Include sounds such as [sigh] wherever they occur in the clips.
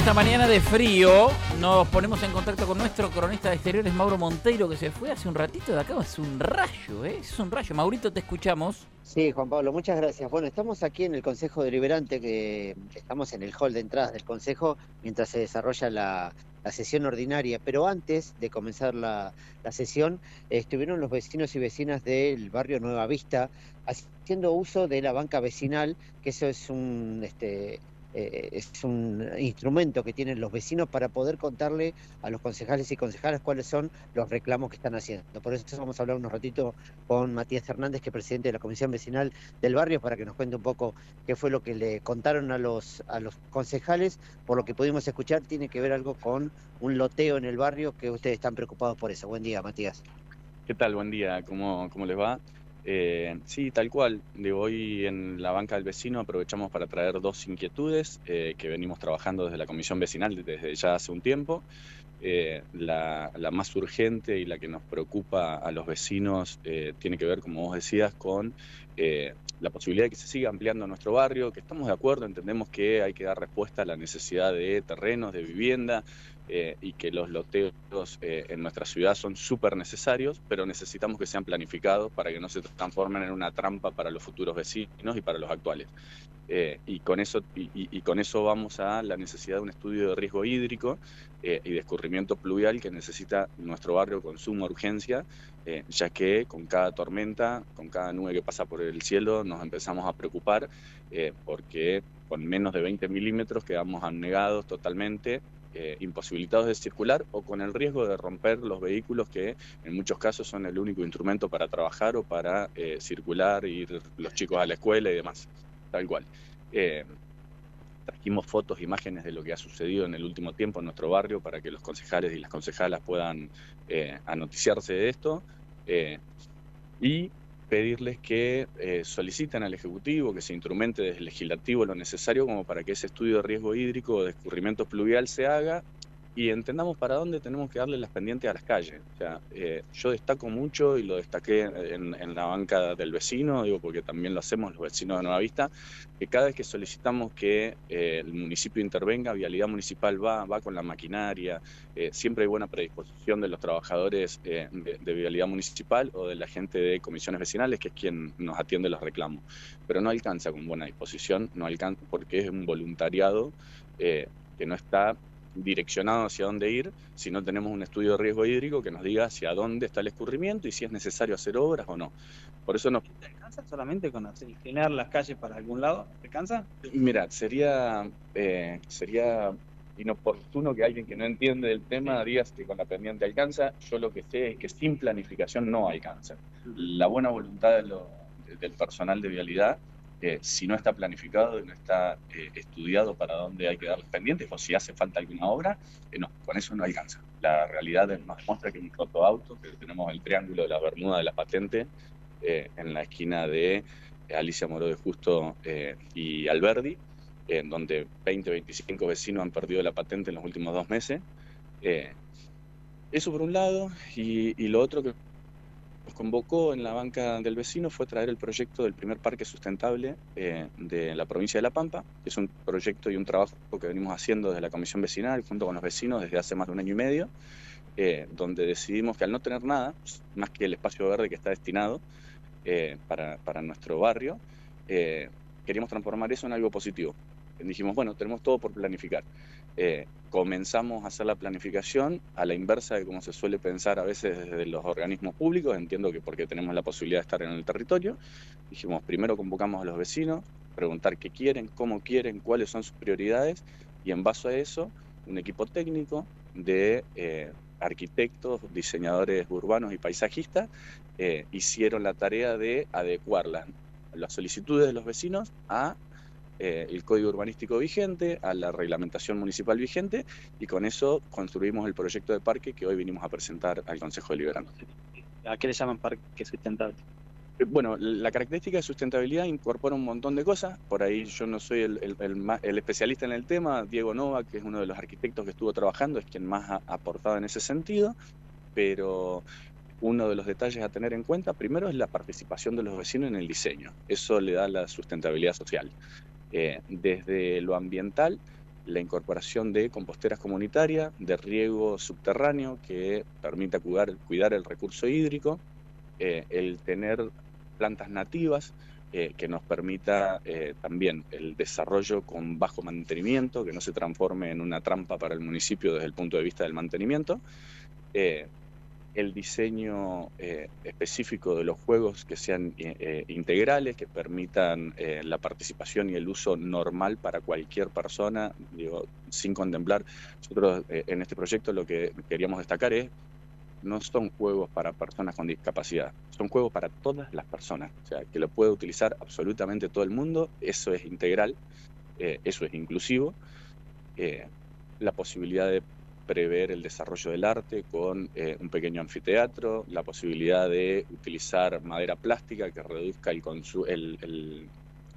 esta mañana de frío nos ponemos en contacto con nuestro cronista de exteriores, Mauro Monteiro, que se fue hace un ratito de acá. Es un rayo, ¿eh? Es un rayo. Maurito, te escuchamos. Sí, Juan Pablo, muchas gracias. Bueno, estamos aquí en el Consejo Deliberante, que estamos en el hall de entradas del Consejo mientras se desarrolla la, sesión ordinaria. Pero antes de comenzar la, sesión, estuvieron los vecinos y vecinas del barrio Nueva Vista haciendo uso de la banca vecinal, que eso es un... Este, eh, es un instrumento que tienen los vecinos para poder contarle a los concejales y concejales cuáles son los reclamos que están haciendo. Por eso vamos a hablar unos ratito con Matías Hernández, que es presidente de la Comisión Vecinal del Barrio, para que nos cuente un poco qué fue lo que le contaron a los, a los concejales. Por lo que pudimos escuchar, tiene que ver algo con un loteo en el barrio que ustedes están preocupados por eso. Buen día, Matías. ¿Qué tal? Buen día. ¿Cómo, cómo les va? Eh, sí, tal cual. De hoy en la banca del vecino aprovechamos para traer dos inquietudes eh, que venimos trabajando desde la comisión vecinal desde ya hace un tiempo. Eh, la, más urgente y la que nos preocupa a los vecinos tiene que ver, como vos decías, con la posibilidad de que se siga ampliando nuestro barrio, que estamos de acuerdo, entendemos que hay que dar respuesta a la necesidad de terrenos, de vivienda, eh, y que los loteos eh, en nuestra ciudad son súper necesarios, pero necesitamos que sean planificados para que no se transformen en una trampa para los futuros vecinos y para los actuales. Eh, y, con eso, y, con eso vamos a la necesidad de un estudio de riesgo hídrico y de escurrimiento pluvial que necesita nuestro barrio con suma urgencia, ya que con cada tormenta, con cada nube que pasa por el cielo, nos empezamos a preocupar porque con menos de 20 milímetros quedamos anegados totalmente eh, imposibilitados de circular o con el riesgo de romper los vehículos que en muchos casos son el único instrumento para trabajar o para eh, circular, ir los chicos a la escuela y demás, tal cual. Eh, trajimos fotos, imágenes de lo que ha sucedido en el último tiempo en nuestro barrio para que los concejales y las concejalas puedan anoticiarse de esto. y pedirles que eh, soliciten al Ejecutivo que se instrumente desde el legislativo lo necesario como para que ese estudio de riesgo hídrico o de escurrimiento pluvial se haga y entendamos para dónde tenemos que darle las pendientes a las calles. O sea, eh, yo destaco mucho y lo destaqué en, la banca del vecino, digo porque también lo hacemos los vecinos de Nueva Vista, que cada vez que solicitamos que eh, el municipio intervenga, Vialidad Municipal va, va con la maquinaria, eh, siempre hay buena predisposición de los trabajadores de, de, Vialidad Municipal o de la gente de comisiones vecinales, que es quien nos atiende los reclamos. Pero no alcanza con buena disposición, no alcanza porque es un voluntariado que no está direccionado hacia dónde ir si no tenemos un estudio de riesgo hídrico que nos diga hacia dónde está el escurrimiento y si es necesario hacer obras o no. Por eso no. ¿Te alcanza solamente con inclinar las calles para algún lado? ¿Te alcanza? Mira, sería, eh, sería inoportuno que alguien que no entiende del tema diga que con la pendiente alcanza. Yo lo que sé es que sin planificación no alcanza. La buena voluntad del personal de vialidad si no está planificado y no está eh, estudiado para dónde hay que dar los pendientes o si hace falta alguna obra, eh, no, con eso no alcanza. La realidad nos demuestra que un auto, que tenemos el triángulo de la Bermuda de la patente eh, en la esquina de Alicia Moró de Justo y Alberdi, en donde 20, 25 vecinos han perdido la patente en los últimos dos meses. eso por un lado, y lo otro que convocó en la banca del vecino fue traer el proyecto del primer parque sustentable eh, de la provincia de La Pampa, que es un proyecto y un trabajo que venimos haciendo desde la comisión vecinal junto con los vecinos desde hace más de un año y medio, eh, donde decidimos que al no tener nada, más que el espacio verde que está destinado eh, para, para, nuestro barrio, queríamos transformar eso en algo positivo. dijimos, bueno, tenemos todo por planificar. Eh, comenzamos a hacer la planificación a la inversa de cómo se suele pensar a veces desde los organismos públicos, entiendo que porque tenemos la posibilidad de estar en el territorio, dijimos, primero convocamos a los vecinos, preguntar qué quieren, cómo quieren, cuáles son sus prioridades, y en base a eso, un equipo técnico de eh, arquitectos, diseñadores urbanos y paisajistas eh, hicieron la tarea de adecuar las solicitudes de los vecinos a eh, el código urbanístico vigente, a la reglamentación municipal vigente y con eso construimos el proyecto de parque que hoy vinimos a presentar al Consejo Deliberante. ¿A qué le llaman parque sustentable? Eh, bueno, la característica de sustentabilidad incorpora un montón de cosas. Por ahí yo no soy el, el, especialista en el tema. Diego Nova, que es uno de los arquitectos que estuvo trabajando, es quien más ha aportado en ese sentido. Pero uno de los detalles a tener en cuenta, primero, es la participación de los vecinos en el diseño. Eso le da la sustentabilidad social. Eh, desde lo ambiental, la incorporación de composteras comunitarias, de riego subterráneo que permita cuidar, el recurso hídrico, eh, el tener plantas nativas eh, que nos permita también el desarrollo con bajo mantenimiento, que no se transforme en una trampa para el municipio desde el punto de vista del mantenimiento el diseño eh, específico de los juegos que sean eh, eh, integrales, que permitan la participación y el uso normal para cualquier persona, digo, sin contemplar. Nosotros en este proyecto lo que queríamos destacar es, no son juegos para personas con discapacidad, son juegos para todas las personas, o sea, que lo puede utilizar absolutamente todo el mundo, eso es integral, eso es inclusivo. la posibilidad de prever el desarrollo del arte con eh, un pequeño anfiteatro, la posibilidad de utilizar madera plástica que reduzca el,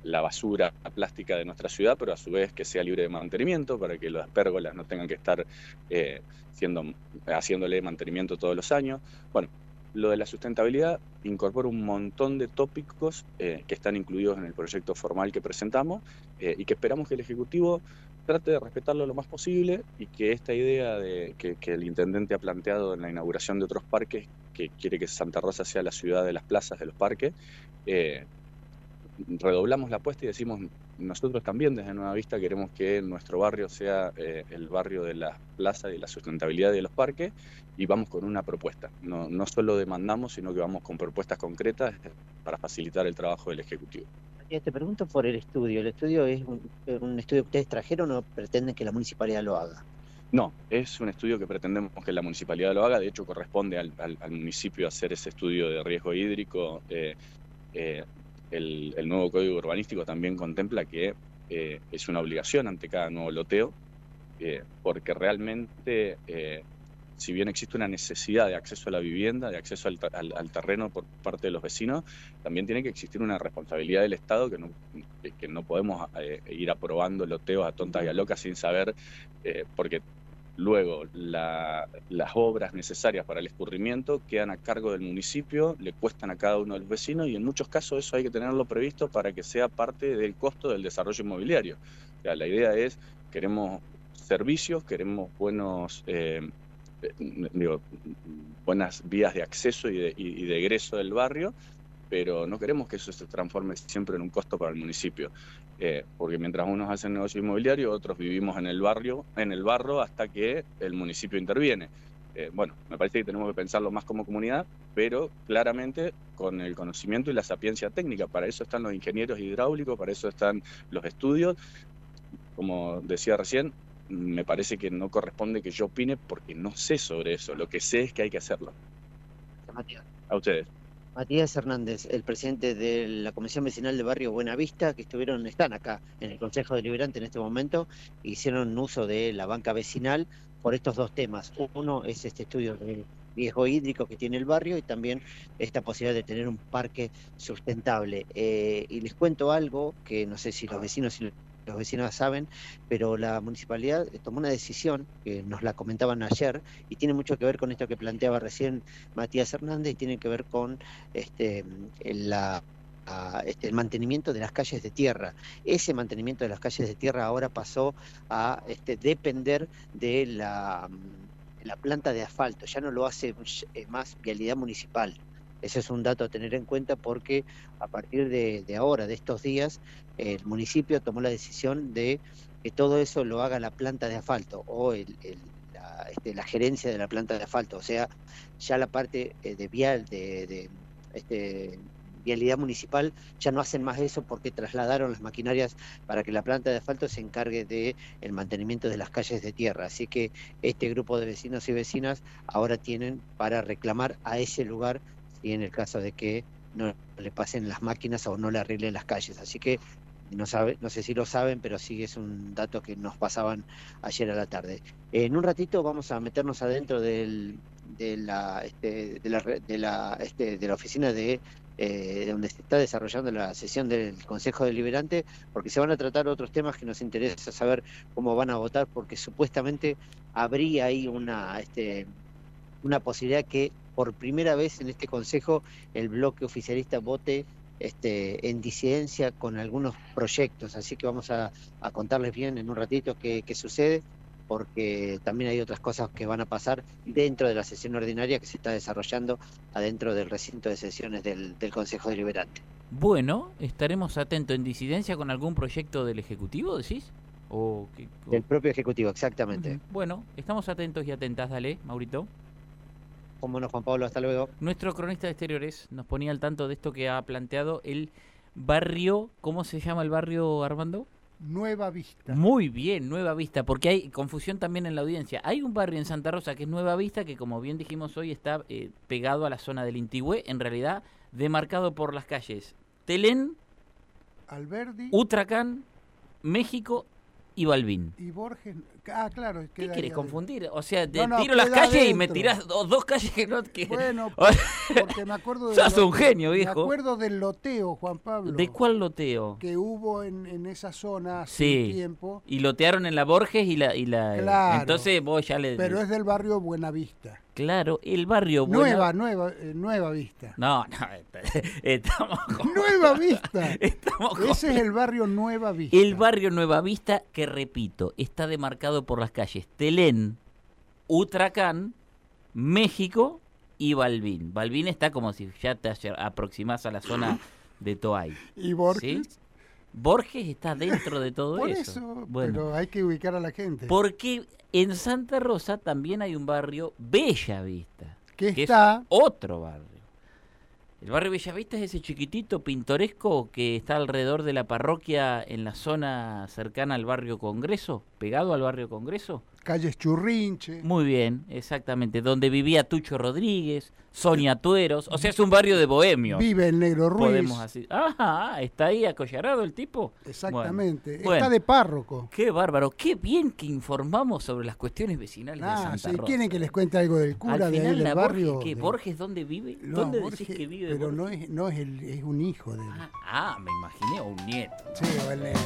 la basura plástica de nuestra ciudad, pero a su vez que sea libre de mantenimiento para que las pérgolas no tengan que estar eh, haciéndole mantenimiento todos los años. Bueno, lo de la sustentabilidad incorpora un montón de tópicos eh, que están incluidos en el proyecto formal que presentamos y que esperamos que el Ejecutivo trate de respetarlo lo más posible y que esta idea de que, el intendente ha planteado en la inauguración de otros parques, que quiere que Santa Rosa sea la ciudad de las plazas, de los parques, eh, redoblamos la apuesta y decimos, nosotros también desde Nueva Vista queremos que nuestro barrio sea eh, el barrio de las plazas y la sustentabilidad de los parques y vamos con una propuesta. No, no solo demandamos, sino que vamos con propuestas concretas para facilitar el trabajo del Ejecutivo te pregunto por el estudio. ¿El estudio es un, estudio que ustedes trajeron o pretenden que la municipalidad lo haga? No, es un estudio que pretendemos que la municipalidad lo haga. De hecho, corresponde al, municipio hacer ese estudio de riesgo hídrico. Eh, eh, el, nuevo código urbanístico también contempla que eh, es una obligación ante cada nuevo loteo, porque realmente si bien existe una necesidad de acceso a la vivienda, de acceso al, terreno por parte de los vecinos, también tiene que existir una responsabilidad del Estado que no, que no podemos eh, ir aprobando loteos a tontas y a locas sin saber, eh, porque luego las obras necesarias para el escurrimiento quedan a cargo del municipio, le cuestan a cada uno de los vecinos y en muchos casos eso hay que tenerlo previsto para que sea parte del costo del desarrollo inmobiliario. O sea, la idea es, queremos servicios, queremos buenos... Eh, digo, buenas vías de acceso y de, y de, egreso del barrio, pero no queremos que eso se transforme siempre en un costo para el municipio. Eh, porque mientras unos hacen negocio inmobiliario, otros vivimos en el barrio, en el barro, hasta que el municipio interviene. Eh, bueno, me parece que tenemos que pensarlo más como comunidad, pero claramente con el conocimiento y la sapiencia técnica. Para eso están los ingenieros hidráulicos, para eso están los estudios. Como decía recién, me parece que no corresponde que yo opine porque no sé sobre eso. Lo que sé es que hay que hacerlo. Matías. A ustedes. Matías Hernández, el presidente de la Comisión Vecinal de Barrio Buenavista, que estuvieron, están acá en el Consejo Deliberante en este momento, hicieron uso de la banca vecinal por estos dos temas. Uno es este estudio de riesgo hídrico que tiene el barrio y también esta posibilidad de tener un parque sustentable. Eh, y les cuento algo que no sé si los vecinos y los vecinos saben, pero la municipalidad tomó una decisión, que nos la comentaban ayer, y tiene mucho que ver con esto que planteaba recién Matías Hernández, y tiene que ver con este, la, este, el mantenimiento de las calles de tierra. Ese mantenimiento de las calles de tierra ahora pasó a este, depender de la, la planta de asfalto, ya no lo hace eh, más vialidad municipal. Ese es un dato a tener en cuenta porque a partir de, ahora, de estos días, el municipio tomó la decisión de que todo eso lo haga la planta de asfalto o este, la, gerencia de la planta de asfalto, o sea, ya la parte eh, de vial, de, este, vialidad municipal ya no hacen más eso porque trasladaron las maquinarias para que la planta de asfalto se encargue de mantenimiento de las calles de tierra. Así que este grupo de vecinos y vecinas ahora tienen para reclamar a ese lugar y en el caso de que no le pasen las máquinas o no le arreglen las calles. Así que no, sabe, no sé si lo saben, pero sí es un dato que nos pasaban ayer a la tarde. En un ratito vamos a meternos adentro de, la, este, de, la, de, la, este, de la oficina de eh, donde se está desarrollando la sesión del Consejo Deliberante, porque se van a tratar otros temas que nos interesa saber cómo van a votar, porque supuestamente habría ahí una, este, una posibilidad que por primera vez en este Consejo el bloque oficialista vote este, en disidencia con algunos proyectos, así que vamos a, a contarles bien en un ratito qué, qué sucede porque también hay otras cosas que van a pasar dentro de la sesión ordinaria que se está desarrollando adentro del recinto de sesiones del, del Consejo Deliberante. Bueno, estaremos atentos en disidencia con algún proyecto del Ejecutivo, decís. O, o- Del propio Ejecutivo, exactamente. Bueno, estamos atentos y atentas, dale, Maurito. Cómo no, Juan Pablo, hasta luego. Nuestro cronista de exteriores nos ponía al tanto de esto que ha planteado el barrio, ¿cómo se llama el barrio, Armando? Nueva Vista. Muy bien, Nueva Vista, porque hay confusión también en la audiencia. Hay un barrio en Santa Rosa que es Nueva Vista, que como bien dijimos hoy está eh, pegado a la zona del Intigüe, en realidad demarcado por las calles Telén, Alberdi Utracán, México y Balbín. y Borges. Ah, claro. ¿Qué adentro. confundir? O sea, te No, no, tiro las calles y me adentro. tirás do- dos calles que no... Que... Bueno, [laughs] porque me acuerdo del [laughs] Sos un lote- genio, viejo. Me acuerdo del loteo, Juan Pablo. ¿De cuál loteo? Que hubo en, en esa zona hace Sí. un tiempo, Y lotearon en la Borges y la... Y la Claro. Entonces vos ya le... pero es del barrio Buenavista. Claro, el barrio... Buena- Nueva, nueva, eh, Nueva Vista. No, no, [laughs] estamos... [laughs] con- Nueva Vista. [laughs] estamos con- Ese es el barrio Nueva Vista. El barrio Nueva Vista, que repito, está demarcado por las calles Telén, Utracán, México y Balbín. Balbín está como si ya te aproximás a la zona de Toay. [gasps] Y Borges. ¿Sí? Borges está dentro de todo [laughs] Por eso. eso, Bueno, pero hay que ubicar a la gente. porque en Santa Rosa también hay un barrio Bella Vista, que que es está otro barrio. El barrio Bellavista es ese chiquitito pintoresco que está alrededor de la parroquia en la zona cercana al barrio Congreso, pegado al barrio Congreso. Calles Churrinche. Muy bien, exactamente, donde vivía Tucho Rodríguez, Sonia Tueros, o sea, es un barrio de bohemios. Vive el Negro Ruiz. Podemos así. Ajá, está ahí acollarado el tipo. Exactamente. Bueno. Está de párroco. Qué bárbaro, qué bien que informamos sobre las cuestiones vecinales de Ah, Santa si Rosa. quieren que les cuente algo del cura Al de ahí del barrio. Borges, ¿qué? de- ¿Borges dónde vive? No, ¿Dónde Borges, decís que vive Pero Borges? no es, no es, el, es un hijo de él. Ah, ah, me imaginé, o un nieto. Sí, o el nieto.